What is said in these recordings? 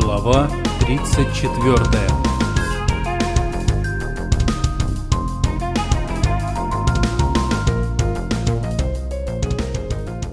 Глава 34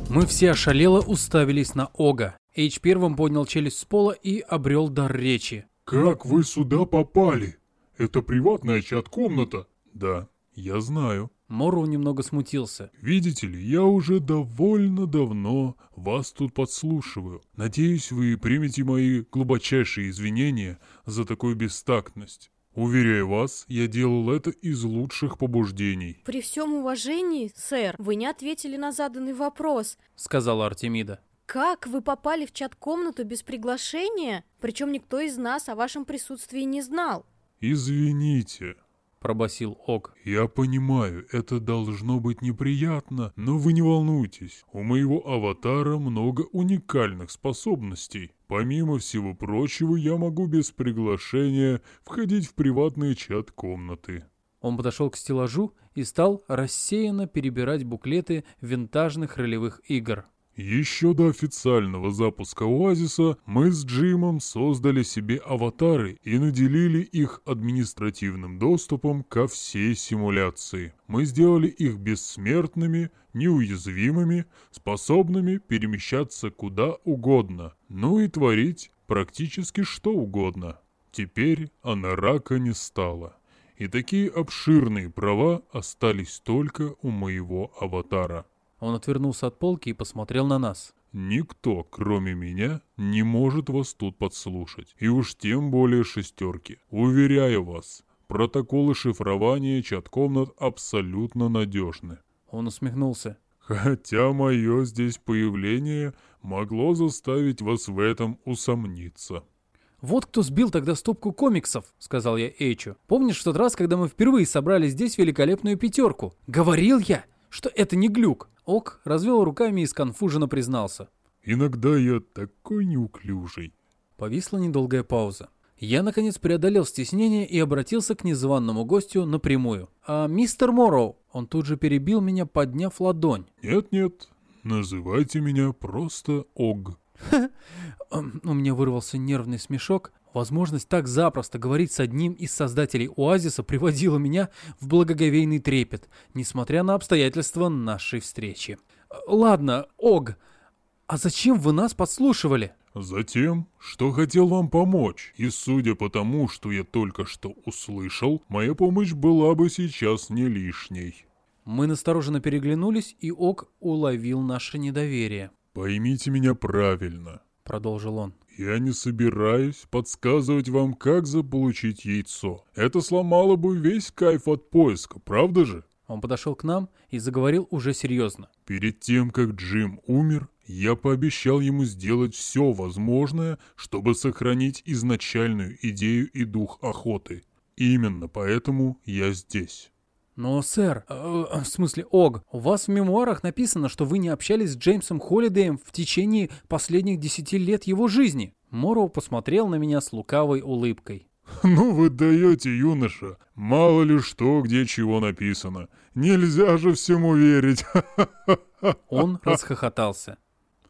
Мы все ошалело уставились на Ога. Эйч первым поднял челюсть с пола и обрел дар речи. «Как вы сюда попали? Это приватная чат-комната?» «Да, я знаю». Морроу немного смутился. «Видите ли, я уже довольно давно вас тут подслушиваю. Надеюсь, вы примете мои глубочайшие извинения за такую бестактность. Уверяю вас, я делал это из лучших побуждений». При всем уважении, сэр, вы не ответили на заданный вопрос. Сказала Артемида. Как вы попали в чат-комнату без приглашения? Причем никто из нас о вашем присутствии не знал. «Извините», Пробасил Ог. «Я понимаю, это должно быть неприятно, но вы не волнуйтесь. У моего аватара много уникальных способностей. Помимо всего прочего, я могу без приглашения входить в приватные чат-комнаты». Он подошел к стеллажу и стал рассеянно перебирать буклеты винтажных ролевых игр. Еще до официального запуска Оазиса мы с Джимом создали себе аватары и наделили их административным доступом ко всей симуляции. Мы сделали их бессмертными, неуязвимыми, способными перемещаться куда угодно, ну и творить практически что угодно. Теперь она рака не стала. И такие обширные права остались только у моего аватара. Он отвернулся от полки и посмотрел на нас. Никто, кроме меня, не может вас тут подслушать. И уж тем более шестерки. Уверяю вас, протоколы шифрования чат-комнат абсолютно надежны. Он усмехнулся. Хотя мое здесь появление могло заставить вас в этом усомниться. «Вот кто сбил тогда стопку комиксов», — сказал я Эйчу. «Помнишь в тот раз, когда мы впервые собрали здесь великолепную пятерку? Говорил я, что это не глюк». Ок развел руками и сконфуженно признался. Иногда я такой неуклюжий. Повисла недолгая пауза. Я, наконец, преодолел стеснение и обратился к незваному гостю напрямую. «А мистер Морроу?» Он тут же перебил меня, подняв ладонь. Нет-нет, называйте меня просто Ог. У меня вырвался нервный смешок. Возможность так запросто говорить с одним из создателей Оазиса приводила меня в благоговейный трепет, несмотря на обстоятельства нашей встречи. «Ладно, Ог, а зачем вы нас подслушивали?» Затем, что хотел вам помочь, и судя по тому, что я только что услышал, моя помощь была бы сейчас не лишней. Мы настороженно переглянулись, и Ог уловил наше недоверие. Поймите меня правильно, продолжил он. Я не собираюсь подсказывать вам, как заполучить яйцо. Это сломало бы весь кайф от поиска, правда же? Он подошел к нам и заговорил уже серьезно. Перед тем, как Джим умер, я пообещал ему сделать все возможное, чтобы сохранить изначальную идею и дух охоты. Именно поэтому я здесь. Но, сэр, э, в смысле, Ог, у вас в мемуарах написано, что вы не общались с Джеймсом Холлидеем в течение последних десяти лет его жизни. Морроу посмотрел на меня с лукавой улыбкой. «Ну вы даете, юноша. Мало ли что, где чего написано. Нельзя же всему верить!» Он расхохотался.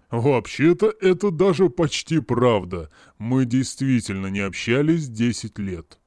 «Вообще-то это даже почти правда. Мы действительно не общались десять лет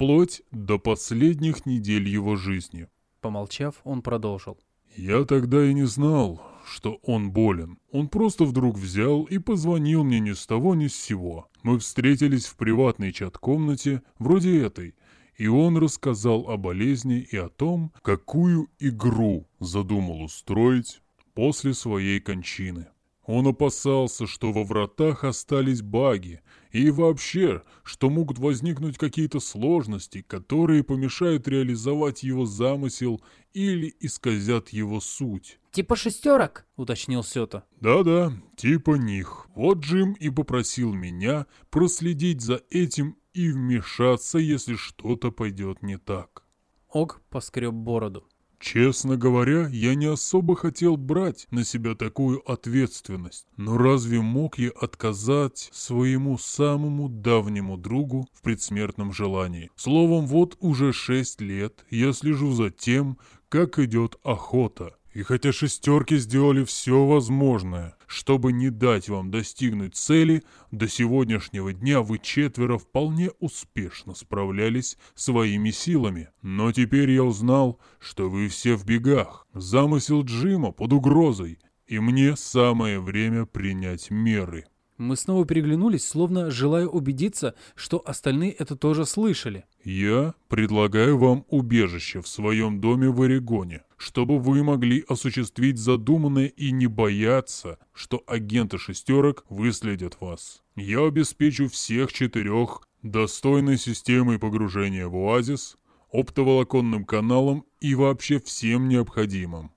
вплоть до последних недель его жизни. Помолчав, он продолжил. «Я тогда и не знал, что он болен. Он просто вдруг взял и позвонил мне ни с того ни с сего. Мы встретились в приватной чат-комнате, вроде этой, и он рассказал о болезни и о том, какую игру задумал устроить после своей кончины. Он опасался, что во вратах остались баги, и вообще, что могут возникнуть какие-то сложности, которые помешают реализовать его замысел или исказят его суть. «Типа шестерок?» — уточнил Сёта. «Да-да, типа них. Вот Джим и попросил меня проследить за этим и вмешаться, если что-то пойдет не так». Ог поскреб бороду. Честно говоря, я не особо хотел брать на себя такую ответственность. Но разве мог я отказать своему самому давнему другу в предсмертном желании? Словом, вот уже шесть лет я слежу за тем, как идет охота. И хотя шестерки сделали все возможное, чтобы не дать вам достигнуть цели, до сегодняшнего дня вы четверо вполне успешно справлялись своими силами. Но теперь я узнал, что вы все в бегах. Замысел Джима под угрозой, и мне самое время принять меры. Мы снова переглянулись, словно желая убедиться, что остальные это тоже слышали. «Я предлагаю вам убежище в своем доме в Орегоне, чтобы вы могли осуществить задуманное и не бояться, что агенты шестерок выследят вас. Я обеспечу всех четырех достойной системой погружения в оазис, оптоволоконным каналом и вообще всем необходимым».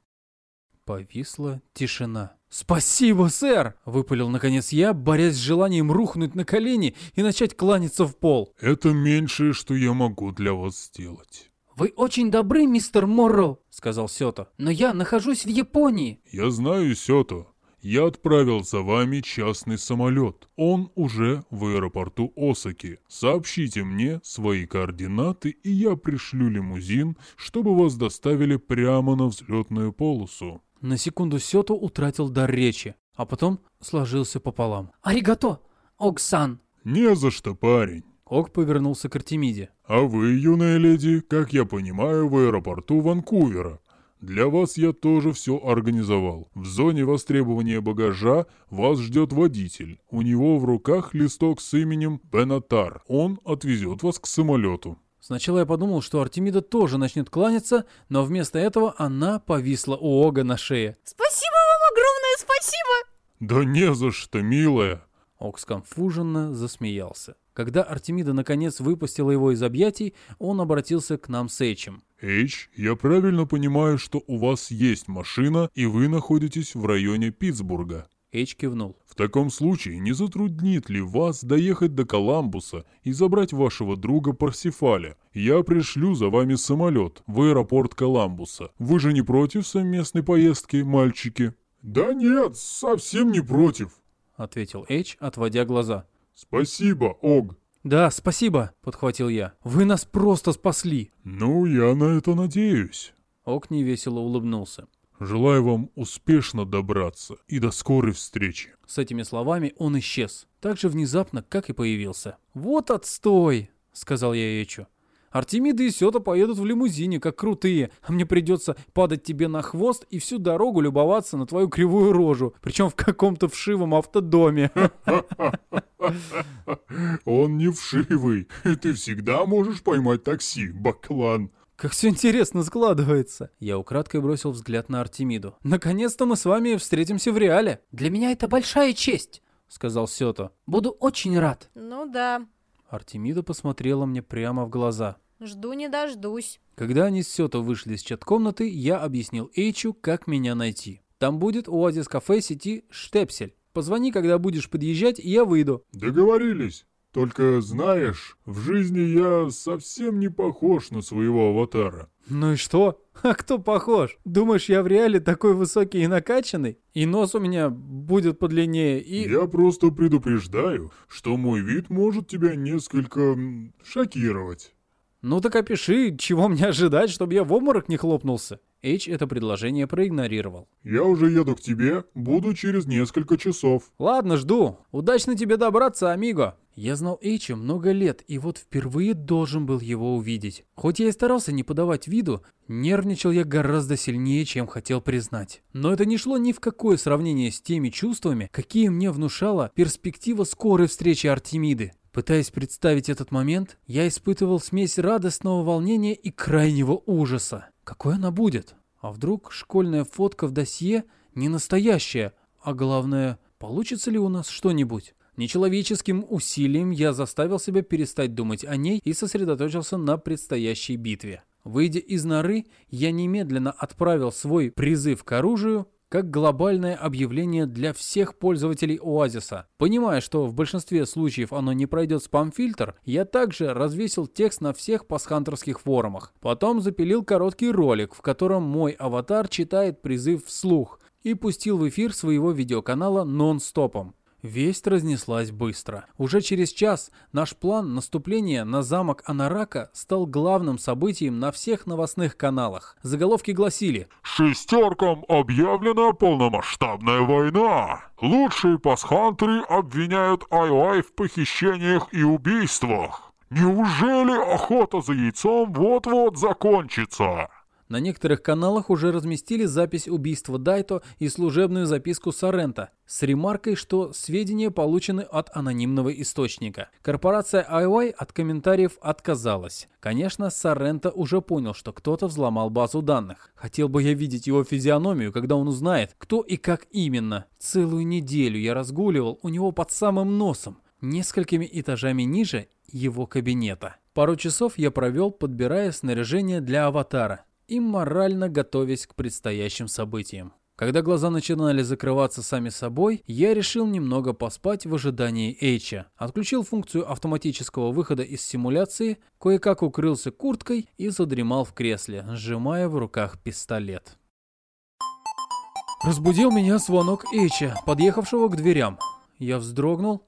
Повисла тишина. «Спасибо, сэр!» — выпалил наконец я, борясь с желанием рухнуть на колени и начать кланяться в пол. «Это меньшее, что я могу для вас сделать». «Вы очень добры, мистер Морроу», — сказал Сёто, — «но я нахожусь в Японии». «Я знаю, Сёто. Я отправил за вами частный самолет. Он уже в аэропорту Осаки. Сообщите мне свои координаты, и я пришлю лимузин, чтобы вас доставили прямо на взлетную полосу. На секунду Сёто утратил дар речи, а потом сложился пополам. «Аригато, Оксан!» «Не за что, парень!» Ок повернулся к Артемиде. «А вы, юная леди, как я понимаю, в аэропорту Ванкувера. Для вас я тоже все организовал. В зоне востребования багажа вас ждет водитель. У него в руках листок с именем Бенатар. Он отвезет вас к самолету. Сначала я подумал, что Артемида тоже начнет кланяться, но вместо этого она повисла у Ога на шее. Спасибо вам огромное, спасибо! Да не за что, милая. Ог сконфуженно засмеялся. Когда Артемида наконец выпустила его из объятий, он обратился к нам с Эйчем. Эйч, я правильно понимаю, что у вас есть машина, и вы находитесь в районе Питтсбурга. Эйч кивнул. В таком случае не затруднит ли вас доехать до Коламбуса и забрать вашего друга Парсифаля? Я пришлю за вами самолет в аэропорт Коламбуса. Вы же не против совместной поездки, мальчики? Да нет, совсем не против, ответил Эйч, отводя глаза. Спасибо, Ог. Да, спасибо, подхватил я. Вы нас просто спасли. Ну, я на это надеюсь. Ог невесело улыбнулся. Желаю вам успешно добраться и до скорой встречи. С этими словами он исчез, так же внезапно, как и появился. «Вот отстой!» — сказал я Эчу. «Артемида и Сёта поедут в лимузине, как крутые, а мне придется падать тебе на хвост и всю дорогу любоваться на твою кривую рожу, причем в каком-то вшивом автодоме». Он не вшивый, ты всегда можешь поймать такси, баклан. Как все интересно складывается. Я украдкой бросил взгляд на Артемиду. Наконец-то мы с вами встретимся в реале. Для меня это большая честь, сказал Сёто. Буду очень рад. Ну да. Артемида посмотрела мне прямо в глаза. Жду не дождусь. Когда они с Сёто вышли из чат-комнаты, я объяснил Эйчу, как меня найти. Там будет оазис-кафе сети «Штепсель». Позвони, когда будешь подъезжать, и я выйду. Договорились. Только знаешь, в жизни я совсем не похож на своего аватара. Ну и что? А кто похож? Думаешь, я в реале такой высокий и накачанный? И нос у меня будет подлиннее, и... Я просто предупреждаю, что мой вид может тебя несколько шокировать. Ну так опиши, чего мне ожидать, чтобы я в обморок не хлопнулся. Эйч это предложение проигнорировал. «Я уже еду к тебе, буду через несколько часов». «Ладно, жду. Удачно тебе добраться, амиго». Я знал Эйча много лет, и вот впервые должен был его увидеть. Хоть я и старался не подавать виду, нервничал я гораздо сильнее, чем хотел признать. Но это не шло ни в какое сравнение с теми чувствами, какие мне внушала перспектива скорой встречи Артемиды. Пытаясь представить этот момент, я испытывал смесь радостного волнения и крайнего ужаса. Какой она будет? А вдруг школьная фотка в досье не настоящая? А главное, получится ли у нас что-нибудь? Нечеловеческим усилием я заставил себя перестать думать о ней и сосредоточился на предстоящей битве. Выйдя из норы, я немедленно отправил свой призыв к оружию как глобальное объявление для всех пользователей Оазиса. Понимая, что в большинстве случаев оно не пройдет спам-фильтр, я также развесил текст на всех пасхантерских форумах. Потом запилил короткий ролик, в котором мой аватар читает призыв вслух и пустил в эфир своего видеоканала нон-стопом. Весть разнеслась быстро. Уже через час наш план наступления на замок Анарака стал главным событием на всех новостных каналах. Заголовки гласили «Шестеркам объявлена полномасштабная война! Лучшие пасхантеры обвиняют Ай-Ай в похищениях и убийствах! Неужели охота за яйцом вот-вот закончится?» На некоторых каналах уже разместили запись убийства Дайто и служебную записку Сорента с ремаркой, что сведения получены от анонимного источника. Корпорация IY от комментариев отказалась. Конечно, Сорента уже понял, что кто-то взломал базу данных. Хотел бы я видеть его физиономию, когда он узнает, кто и как именно. Целую неделю я разгуливал у него под самым носом, несколькими этажами ниже его кабинета. Пару часов я провел, подбирая снаряжение для аватара и морально готовясь к предстоящим событиям. Когда глаза начинали закрываться сами собой, я решил немного поспать в ожидании Эйча. Отключил функцию автоматического выхода из симуляции, кое-как укрылся курткой и задремал в кресле, сжимая в руках пистолет. Разбудил меня звонок Эйча, подъехавшего к дверям. Я вздрогнул,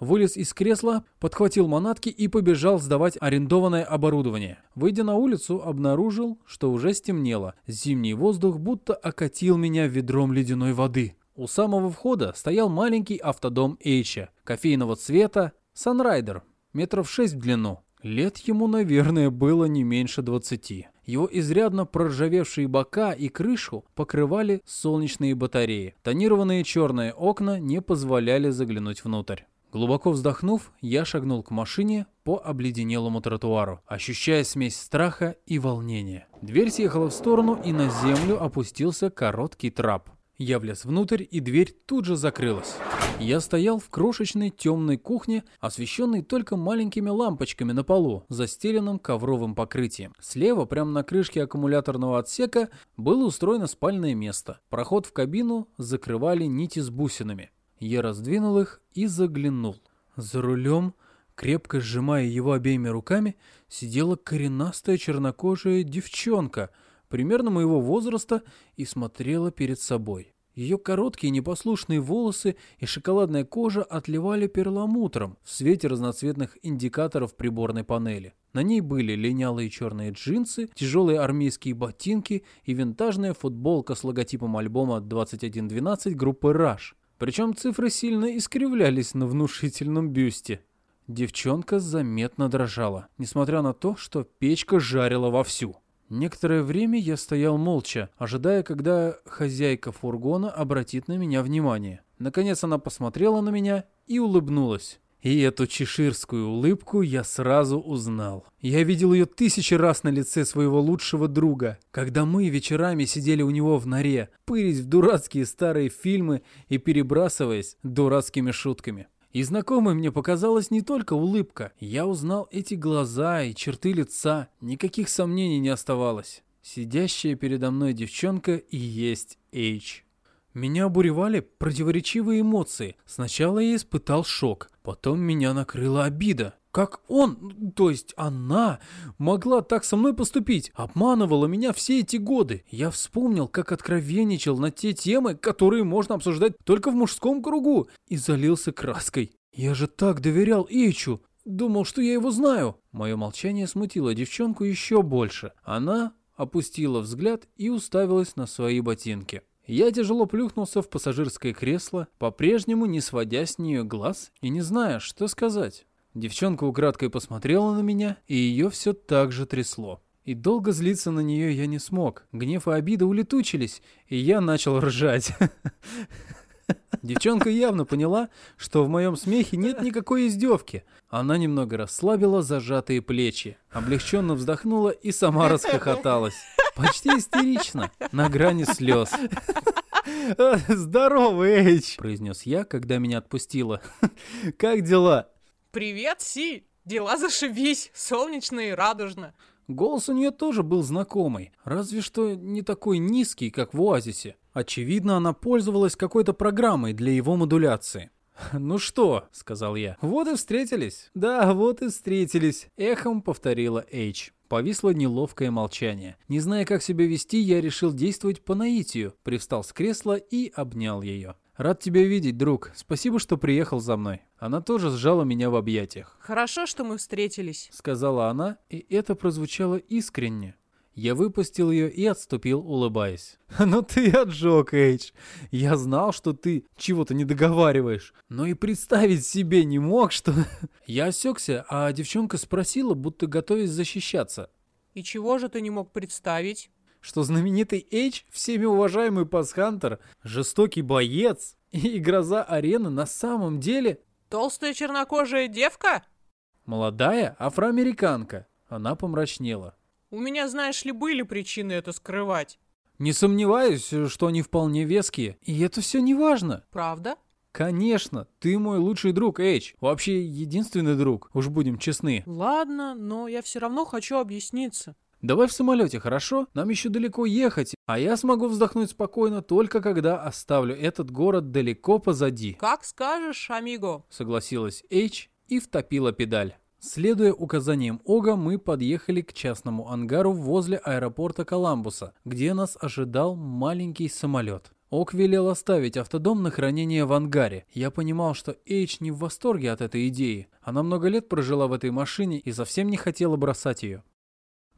вылез из кресла, подхватил манатки и побежал сдавать арендованное оборудование. Выйдя на улицу, обнаружил, что уже стемнело. Зимний воздух будто окатил меня ведром ледяной воды. У самого входа стоял маленький автодом Эйча, кофейного цвета, Санрайдер, метров шесть в длину. Лет ему, наверное, было не меньше двадцати. Его изрядно проржавевшие бока и крышу покрывали солнечные батареи. Тонированные черные окна не позволяли заглянуть внутрь. Глубоко вздохнув, я шагнул к машине по обледенелому тротуару, ощущая смесь страха и волнения. Дверь съехала в сторону, и на землю опустился короткий трап. Я влез внутрь, и дверь тут же закрылась. Я стоял в крошечной темной кухне, освещенной только маленькими лампочками на полу, застеленным ковровым покрытием. Слева, прямо на крышке аккумуляторного отсека, было устроено спальное место. Проход в кабину закрывали нити с бусинами. Я раздвинул их и заглянул. За рулем, крепко сжимая его обеими руками, сидела коренастая чернокожая девчонка, примерно моего возраста, и смотрела перед собой. Ее короткие непослушные волосы и шоколадная кожа отливали перламутром в свете разноцветных индикаторов приборной панели. На ней были линялые черные джинсы, тяжелые армейские ботинки и винтажная футболка с логотипом альбома 2112 группы Rush. Причем цифры сильно искривлялись на внушительном бюсте. Девчонка заметно дрожала, несмотря на то, что печка жарила вовсю. Некоторое время я стоял молча, ожидая, когда хозяйка фургона обратит на меня внимание. Наконец она посмотрела на меня и улыбнулась. И эту чеширскую улыбку я сразу узнал. Я видел ее тысячи раз на лице своего лучшего друга, когда мы вечерами сидели у него в норе, пырясь в дурацкие старые фильмы и перебрасываясь дурацкими шутками. И знакомой мне показалась не только улыбка. Я узнал эти глаза и черты лица. Никаких сомнений не оставалось. Сидящая передо мной девчонка и есть Эйч. Меня обуревали противоречивые эмоции. Сначала я испытал шок, потом меня накрыла обида. Как он, то есть она, могла так со мной поступить? Обманывала меня все эти годы. Я вспомнил, как откровенничал на те темы, которые можно обсуждать только в мужском кругу, и залился краской. Я же так доверял Ичу, думал, что я его знаю. Мое молчание смутило девчонку еще больше. Она опустила взгляд и уставилась на свои ботинки. Я тяжело плюхнулся в пассажирское кресло, по-прежнему не сводя с нее глаз и не зная, что сказать. Девчонка украдкой посмотрела на меня, и ее все так же трясло. И долго злиться на нее я не смог. Гнев и обида улетучились, и я начал ржать. Девчонка явно поняла, что в моем смехе нет никакой издевки. Она немного расслабила зажатые плечи, облегченно вздохнула и сама расхохоталась. Почти истерично, на грани слез. «Здорово, Эйч!» – произнес я, когда меня отпустила. «Как дела?» «Привет, Си! Дела зашибись, солнечно и радужно!» Голос у нее тоже был знакомый, разве что не такой низкий, как в Оазисе. Очевидно, она пользовалась какой-то программой для его модуляции. «Ну что?» — сказал я. «Вот и встретились». «Да, вот и встретились», — эхом повторила Эйч. Повисло неловкое молчание. Не зная, как себя вести, я решил действовать по наитию, привстал с кресла и обнял ее. Рад тебя видеть, друг. Спасибо, что приехал за мной. Она тоже сжала меня в объятиях. Хорошо, что мы встретились. Сказала она, и это прозвучало искренне. Я выпустил ее и отступил, улыбаясь. «Ну ты отжег, Эйдж. Я знал, что ты чего-то не договариваешь, но и представить себе не мог, что...» Я осекся, а девчонка спросила, будто готовясь защищаться. И чего же ты не мог представить? Что знаменитый Эйдж, всеми уважаемый пасхантер, жестокий боец и гроза арены на самом деле... Толстая чернокожая девка? Молодая афроамериканка. Она помрачнела. У меня, знаешь ли, были причины это скрывать. Не сомневаюсь, что они вполне веские. И это все не важно. Правда? Конечно, ты мой лучший друг, Эйч. Вообще, единственный друг, уж будем честны. Ладно, но я все равно хочу объясниться. Давай в самолете, хорошо? Нам еще далеко ехать, а я смогу вздохнуть спокойно только когда оставлю этот город далеко позади. Как скажешь, амиго. Согласилась Эйч и втопила педаль. Следуя указаниям Ога, мы подъехали к частному ангару возле аэропорта Коламбуса, где нас ожидал маленький самолет. Ок велел оставить автодом на хранение в ангаре. Я понимал, что Эйч не в восторге от этой идеи. Она много лет прожила в этой машине и совсем не хотела бросать ее.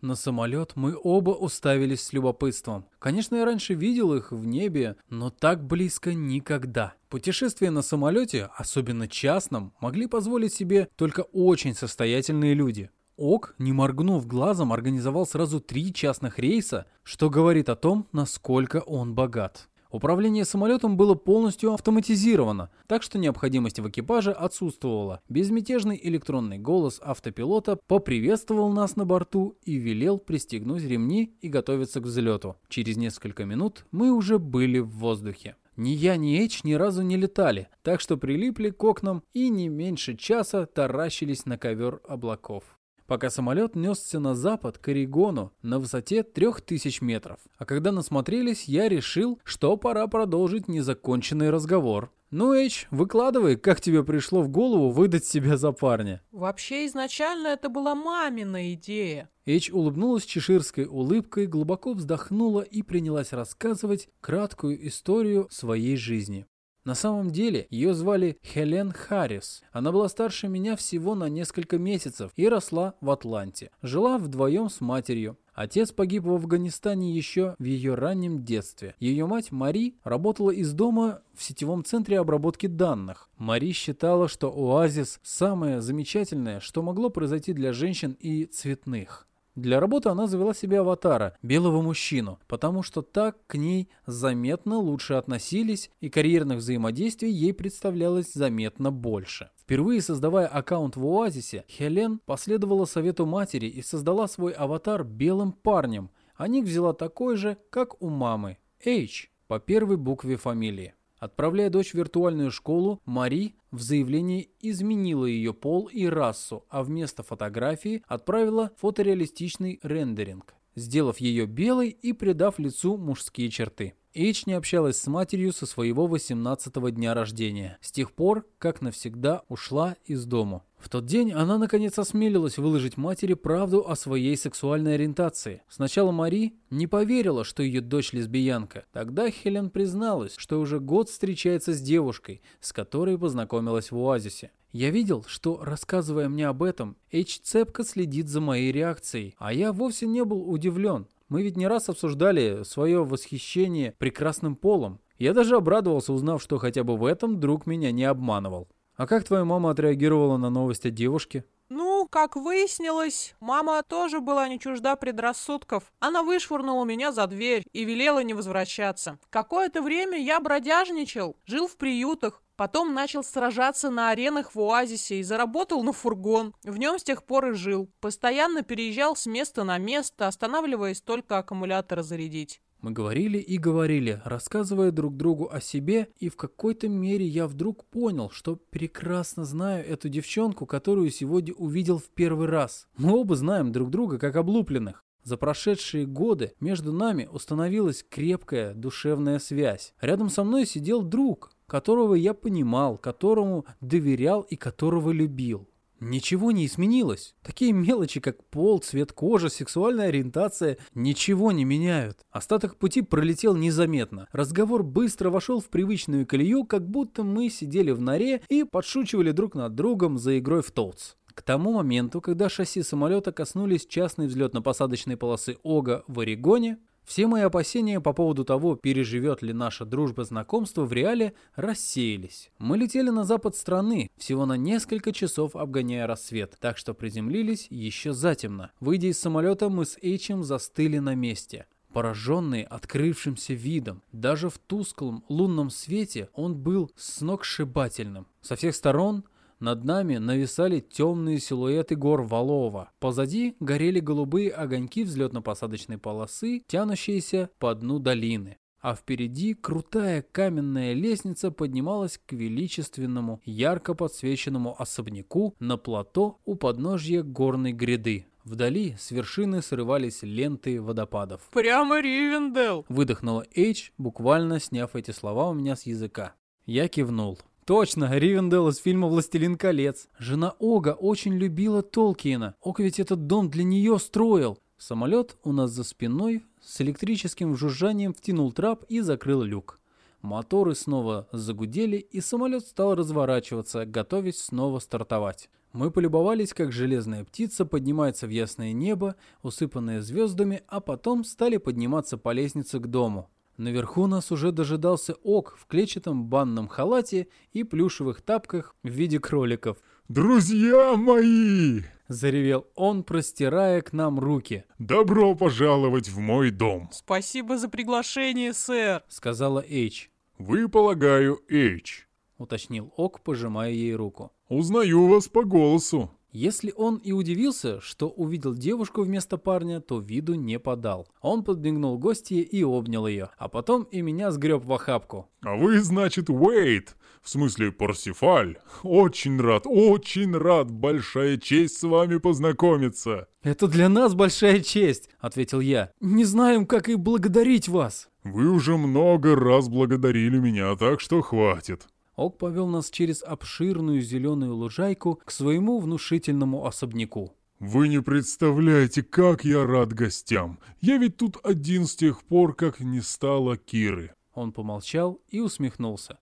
На самолет мы оба уставились с любопытством. Конечно, я раньше видел их в небе, но так близко никогда. Путешествия на самолете, особенно частном, могли позволить себе только очень состоятельные люди. ОК, не моргнув глазом, организовал сразу три частных рейса, что говорит о том, насколько он богат. Управление самолетом было полностью автоматизировано, так что необходимость в экипаже отсутствовала. Безмятежный электронный голос автопилота поприветствовал нас на борту и велел пристегнуть ремни и готовиться к взлету. Через несколько минут мы уже были в воздухе. Ни я, ни Эйч ни разу не летали, так что прилипли к окнам и не меньше часа таращились на ковер облаков пока самолет несся на запад к Орегону на высоте 3000 метров. А когда насмотрелись, я решил, что пора продолжить незаконченный разговор. Ну, Эйч, выкладывай, как тебе пришло в голову выдать себя за парня. Вообще, изначально это была мамина идея. Эйч улыбнулась чеширской улыбкой, глубоко вздохнула и принялась рассказывать краткую историю своей жизни. На самом деле, ее звали Хелен Харрис. Она была старше меня всего на несколько месяцев и росла в Атланте. Жила вдвоем с матерью. Отец погиб в Афганистане еще в ее раннем детстве. Ее мать Мари работала из дома в сетевом центре обработки данных. Мари считала, что оазис – самое замечательное, что могло произойти для женщин и цветных. Для работы она завела себе аватара, белого мужчину, потому что так к ней заметно лучше относились и карьерных взаимодействий ей представлялось заметно больше. Впервые создавая аккаунт в Оазисе, Хелен последовала совету матери и создала свой аватар белым парнем, а ник взяла такой же, как у мамы – H по первой букве фамилии. Отправляя дочь в виртуальную школу, Мари в заявлении изменила ее пол и расу, а вместо фотографии отправила фотореалистичный рендеринг, сделав ее белой и придав лицу мужские черты. Эйч не общалась с матерью со своего 18-го дня рождения, с тех пор, как навсегда ушла из дому. В тот день она наконец осмелилась выложить матери правду о своей сексуальной ориентации. Сначала Мари не поверила, что ее дочь лесбиянка. Тогда Хелен призналась, что уже год встречается с девушкой, с которой познакомилась в оазисе. Я видел, что, рассказывая мне об этом, Эйч цепко следит за моей реакцией, а я вовсе не был удивлен. Мы ведь не раз обсуждали свое восхищение прекрасным полом. Я даже обрадовался, узнав, что хотя бы в этом друг меня не обманывал. А как твоя мама отреагировала на новость о девушке? Ну, как выяснилось, мама тоже была не чужда предрассудков. Она вышвырнула меня за дверь и велела не возвращаться. Какое-то время я бродяжничал, жил в приютах, Потом начал сражаться на аренах в Оазисе и заработал на фургон. В нем с тех пор и жил. Постоянно переезжал с места на место, останавливаясь только аккумулятор зарядить. Мы говорили и говорили, рассказывая друг другу о себе, и в какой-то мере я вдруг понял, что прекрасно знаю эту девчонку, которую сегодня увидел в первый раз. Мы оба знаем друг друга как облупленных. За прошедшие годы между нами установилась крепкая душевная связь. Рядом со мной сидел друг, которого я понимал, которому доверял и которого любил. Ничего не изменилось. Такие мелочи, как пол, цвет кожи, сексуальная ориентация, ничего не меняют. Остаток пути пролетел незаметно. Разговор быстро вошел в привычную колею, как будто мы сидели в норе и подшучивали друг над другом за игрой в толц. К тому моменту, когда шасси самолета коснулись частной взлетно-посадочной полосы Ога в Орегоне, все мои опасения по поводу того, переживет ли наша дружба знакомство в реале, рассеялись. Мы летели на запад страны, всего на несколько часов обгоняя рассвет, так что приземлились еще затемно. Выйдя из самолета, мы с Эйчем застыли на месте. Пораженные открывшимся видом, даже в тусклом лунном свете он был сногсшибательным. Со всех сторон над нами нависали темные силуэты гор Валова. Позади горели голубые огоньки взлетно-посадочной полосы, тянущиеся по дну долины. А впереди крутая каменная лестница поднималась к величественному, ярко подсвеченному особняку на плато у подножья горной гряды. Вдали с вершины срывались ленты водопадов. Прямо Ривендел. Выдохнула Эйч, буквально сняв эти слова у меня с языка. Я кивнул. Точно, Ривендell из фильма «Властелин колец». Жена Ога очень любила Толкиена. Ог ведь этот дом для нее строил. Самолет у нас за спиной с электрическим жужжанием втянул трап и закрыл люк. Моторы снова загудели, и самолет стал разворачиваться, готовясь снова стартовать. Мы полюбовались, как железная птица поднимается в ясное небо, усыпанное звездами, а потом стали подниматься по лестнице к дому. Наверху нас уже дожидался Ок в клетчатом банном халате и плюшевых тапках в виде кроликов. «Друзья мои!» — заревел он, простирая к нам руки. «Добро пожаловать в мой дом!» Спасибо за приглашение, сэр. — сказала Эйч. «Вы, полагаю, Эйч. — уточнил Ок, пожимая ей руку. Узнаю вас по голосу». Если он и удивился, что увидел девушку вместо парня, то виду не подал. Он подмигнул гостье и обнял ее, а потом и меня сгреб в охапку. «А вы, значит, Уэйт, в смысле Парсифаль. Очень рад, очень рад, большая честь с вами познакомиться». «Это для нас большая честь», — ответил я. «Не знаем, как и благодарить вас». «Вы уже много раз благодарили меня, так что хватит». Ок повел нас через обширную зеленую лужайку к своему внушительному особняку. «Вы не представляете, как я рад гостям. Я ведь тут один с тех пор, как не стало Киры». Он помолчал и усмехнулся.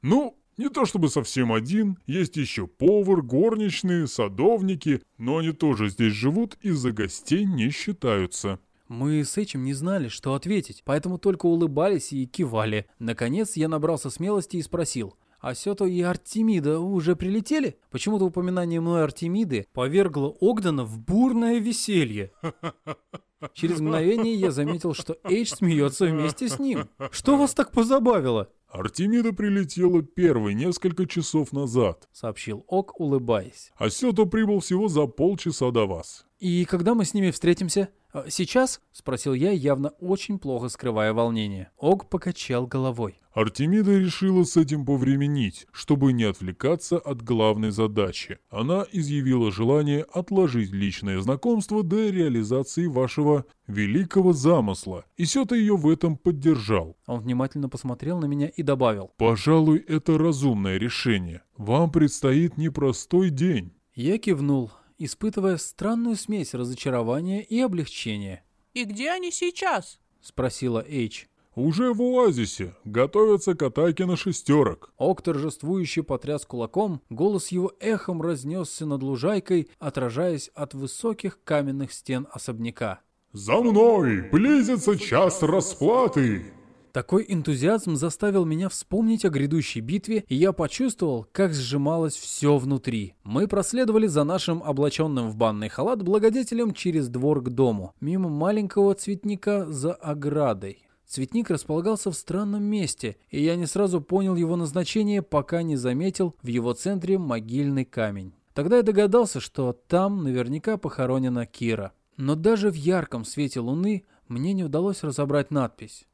«Ну, не то чтобы совсем один, есть еще повар, горничные, садовники, но они тоже здесь живут и за гостей не считаются». Мы с этим не знали, что ответить, поэтому только улыбались и кивали. Наконец я набрался смелости и спросил. А Сёто и Артемида уже прилетели? Почему-то упоминание мной Артемиды повергло Огдена в бурное веселье. Через мгновение я заметил, что Эйдж смеется вместе с ним. Что вас так позабавило? «Артемида прилетела первой несколько часов назад», — сообщил Ок, улыбаясь. «а Сёто прибыл всего за полчаса до вас». «И когда мы с ними встретимся?» «А, «Сейчас?» — спросил я, явно очень плохо скрывая волнение. Ог покачал головой. Артемида решила с этим повременить, чтобы не отвлекаться от главной задачи. Она изъявила желание отложить личное знакомство до реализации вашего великого замысла, и Сёта ее в этом поддержал. Он внимательно посмотрел на меня и добавил. «Пожалуй, это разумное решение. Вам предстоит непростой день». Я кивнул, испытывая странную смесь разочарования и облегчения. И где они сейчас? — спросила Эйч. «Уже в оазисе. Готовятся к атаке на шестерок». Ок торжествующе потряс кулаком, голос его эхом разнесся над лужайкой, отражаясь от высоких каменных стен особняка. «За мной! Близится час расплаты!» Такой энтузиазм заставил меня вспомнить о грядущей битве, и я почувствовал, как сжималось все внутри. Мы проследовали за нашим облаченным в банный халат благодетелем через двор к дому, мимо маленького цветника за оградой. Цветник располагался в странном месте, и я не сразу понял его назначение, пока не заметил в его центре могильный камень. Тогда я догадался, что там наверняка похоронена Кира. Но даже в ярком свете луны мне не удалось разобрать надпись.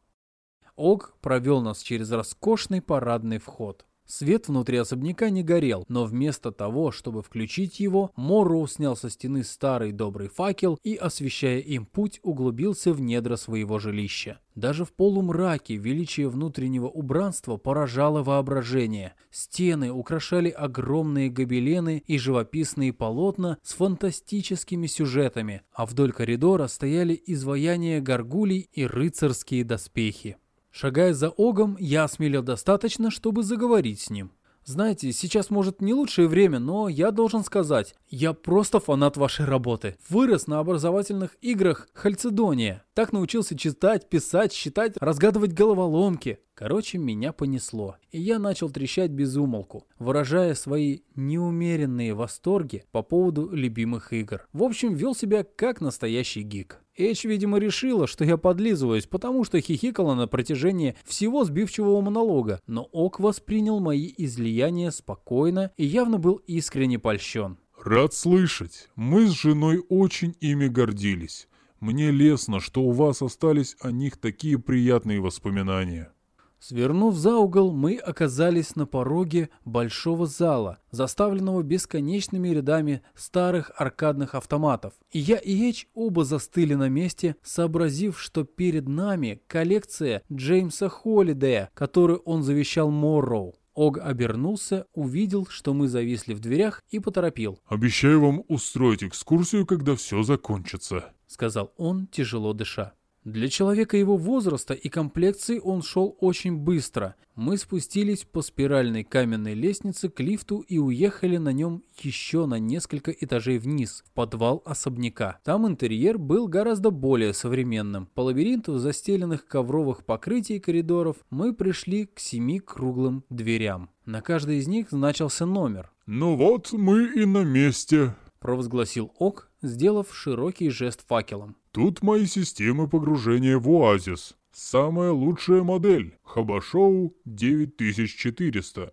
Ог провел нас через роскошный парадный вход. Свет внутри особняка не горел, но вместо того, чтобы включить его, Морроу снял со стены старый добрый факел и, освещая им путь, углубился в недра своего жилища. Даже в полумраке величие внутреннего убранства поражало воображение. Стены украшали огромные гобелены и живописные полотна с фантастическими сюжетами, а вдоль коридора стояли изваяния горгулей и рыцарские доспехи. Шагая за Огом, я осмелел достаточно, чтобы заговорить с ним. Знаете, сейчас может не лучшее время, но я должен сказать, я просто фанат вашей работы. Вырос на образовательных играх Хальцедония. Так научился читать, писать, считать, разгадывать головоломки. Короче, меня понесло, и я начал трещать без умолку, выражая свои неумеренные восторги по поводу любимых игр. В общем, вел себя как настоящий гик. Эйч, видимо, решила, что я подлизываюсь, потому что хихикала на протяжении всего сбивчивого монолога, но Ок воспринял мои излияния спокойно и явно был искренне польщен. Рад слышать. Мы с женой очень ими гордились. Мне лестно, что у вас остались о них такие приятные воспоминания. Свернув за угол, мы оказались на пороге большого зала, заставленного бесконечными рядами старых аркадных автоматов. И я и Эч оба застыли на месте, сообразив, что перед нами коллекция Джеймса Холлидея, которую он завещал Морроу. Ог обернулся, увидел, что мы зависли в дверях и поторопил. «Обещаю вам устроить экскурсию, когда все закончится», — сказал он, тяжело дыша. Для человека его возраста и комплекции он шел очень быстро. Мы спустились по спиральной каменной лестнице к лифту и уехали на нем еще на несколько этажей вниз, в подвал особняка. Там интерьер был гораздо более современным. По лабиринту застеленных ковровых покрытий коридоров мы пришли к семи круглым дверям. На каждой из них значился номер. «Ну вот мы и на месте», — провозгласил Ок, сделав широкий жест факелом. Тут мои системы погружения в оазис. Самая лучшая модель. Хабашоу 9400.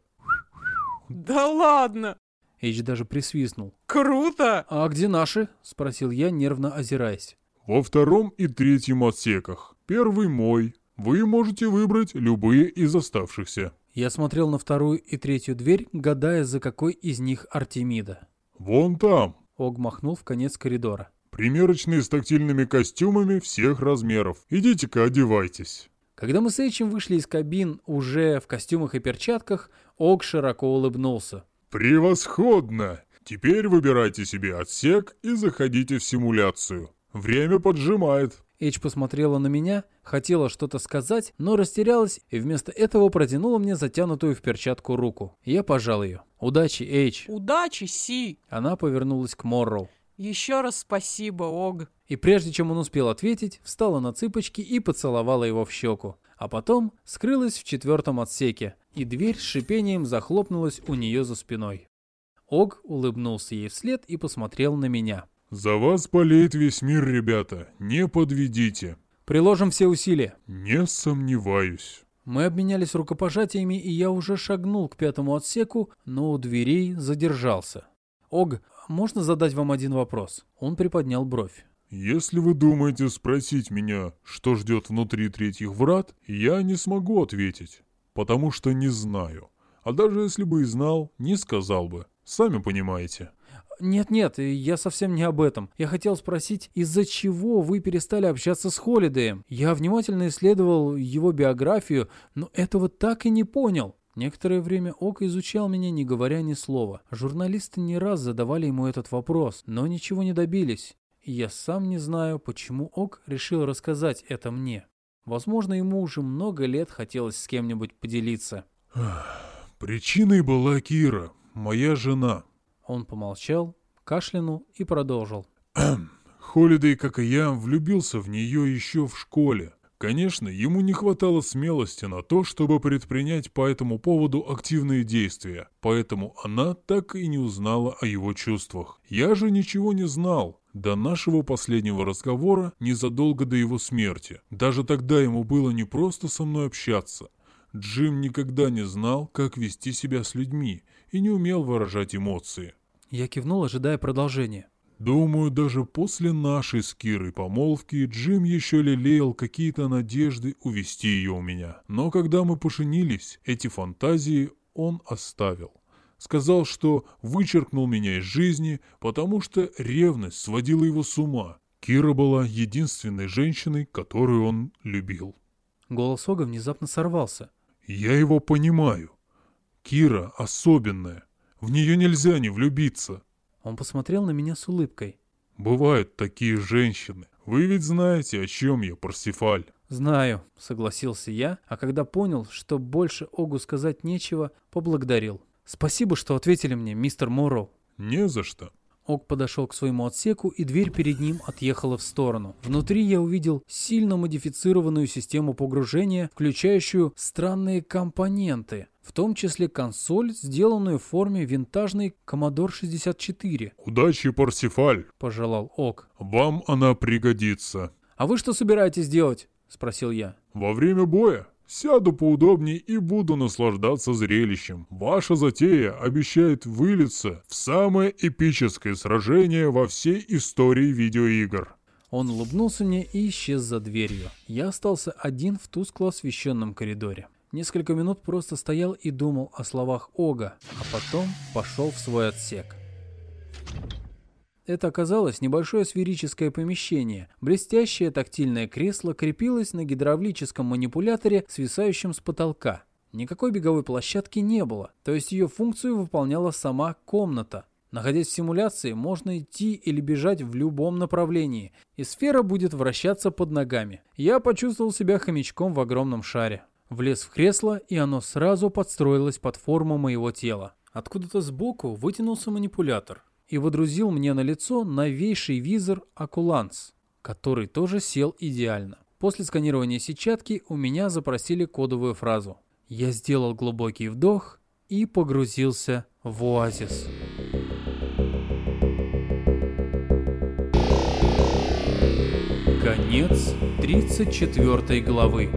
Да ладно! Эйч даже присвистнул. Круто! «А где наши?» — спросил я, нервно озираясь. Во втором и третьем отсеках. Первый мой. Вы можете выбрать любые из оставшихся. Я смотрел на вторую и третью дверь, гадая, за какой из них Артемида. Вон там. Ог махнул в конец коридора. Примерочные с тактильными костюмами всех размеров. Идите-ка одевайтесь. Когда мы с Эйчем вышли из кабин уже в костюмах и перчатках, Ог широко улыбнулся. Превосходно! Теперь выбирайте себе отсек и заходите в симуляцию. Время поджимает. Эйч посмотрела на меня, хотела что-то сказать, но растерялась и вместо этого протянула мне затянутую в перчатку руку. Я пожал ее. «Удачи, Эйч!» Удачи, Си! Она повернулась к Морроу. Еще раз спасибо, Ог. И прежде чем он успел ответить, встала на цыпочки и поцеловала его в щеку. А потом скрылась в четвертом отсеке, и дверь с шипением захлопнулась у нее за спиной. Ог улыбнулся ей вслед и посмотрел на меня. «За вас болеет весь мир, ребята. Не подведите». «Приложим все усилия». «Не сомневаюсь». Мы обменялись рукопожатиями, и я уже шагнул к пятому отсеку, но у дверей задержался. «Ог, можно задать вам один вопрос?» Он приподнял бровь. «Если вы думаете спросить меня, что ждет внутри третьих врат, я не смогу ответить, потому что не знаю. А даже если бы и знал, не сказал бы. Сами понимаете». «Нет-нет, я совсем не об этом. Я хотел спросить, из-за чего вы перестали общаться с Холидеем? Я внимательно исследовал его биографию, но этого так и не понял». Некоторое время Ок изучал меня, не говоря ни слова. Журналисты не раз задавали ему этот вопрос, но ничего не добились. И я сам не знаю, почему Ок решил рассказать это мне. Возможно, ему уже много лет хотелось с кем-нибудь поделиться. «Причиной была Кира, моя жена». Он помолчал, кашлянул и продолжил. Холидей, как и я, влюбился в нее еще в школе. Конечно, ему не хватало смелости на то, чтобы предпринять по этому поводу активные действия, поэтому она так и не узнала о его чувствах. Я же ничего не знал до нашего последнего разговора незадолго до его смерти. Даже тогда ему было не просто со мной общаться. Джим никогда не знал, как вести себя с людьми и не умел выражать эмоции. Я кивнул, ожидая продолжения. Думаю, даже после нашей с Кирой помолвки Джим еще лелеял какие-то надежды увести ее у меня. Но когда мы поженились, эти фантазии он оставил. Сказал, что вычеркнул меня из жизни, потому что ревность сводила его с ума. Кира была единственной женщиной, которую он любил. Голос Ога внезапно сорвался. Я его понимаю. Кира особенная. В нее нельзя не влюбиться. Он посмотрел на меня с улыбкой. Бывают такие женщины. Вы ведь знаете, о чем я, Парсифаль. «Знаю», — согласился я, а когда понял, что больше Огу сказать нечего, поблагодарил. «Спасибо, что ответили мне, мистер Морроу». «Не за что». Ог подошел к своему отсеку, и дверь перед ним отъехала в сторону. Внутри я увидел сильно модифицированную систему погружения, включающую странные компоненты, в том числе консоль, сделанную в форме винтажной Commodore 64. «Удачи, Парсифаль!» – пожелал Ог. «Вам она пригодится». «А вы что собираетесь делать?» – спросил я. «Во время боя сяду поудобнее и буду наслаждаться зрелищем. Ваша затея обещает вылиться в самое эпическое сражение во всей истории видеоигр». Он улыбнулся мне и исчез за дверью. Я остался один в тускло освещенном коридоре. Несколько минут просто стоял и думал о словах Ога, а потом пошел в свой отсек. Это оказалось небольшое сферическое помещение. Блестящее тактильное кресло крепилось на гидравлическом манипуляторе, свисающем с потолка. Никакой беговой площадки не было, то есть ее функцию выполняла сама комната. Находясь в симуляции, можно идти или бежать в любом направлении, и сфера будет вращаться под ногами. Я почувствовал себя хомячком в огромном шаре. Влез в кресло, и оно сразу подстроилось под форму моего тела. Откуда-то сбоку вытянулся манипулятор и водрузил мне на лицо новейший визор Акуланс, который тоже сел идеально. После сканирования сетчатки у меня запросили кодовую фразу. Я сделал глубокий вдох и погрузился в оазис. Конец 34 главы.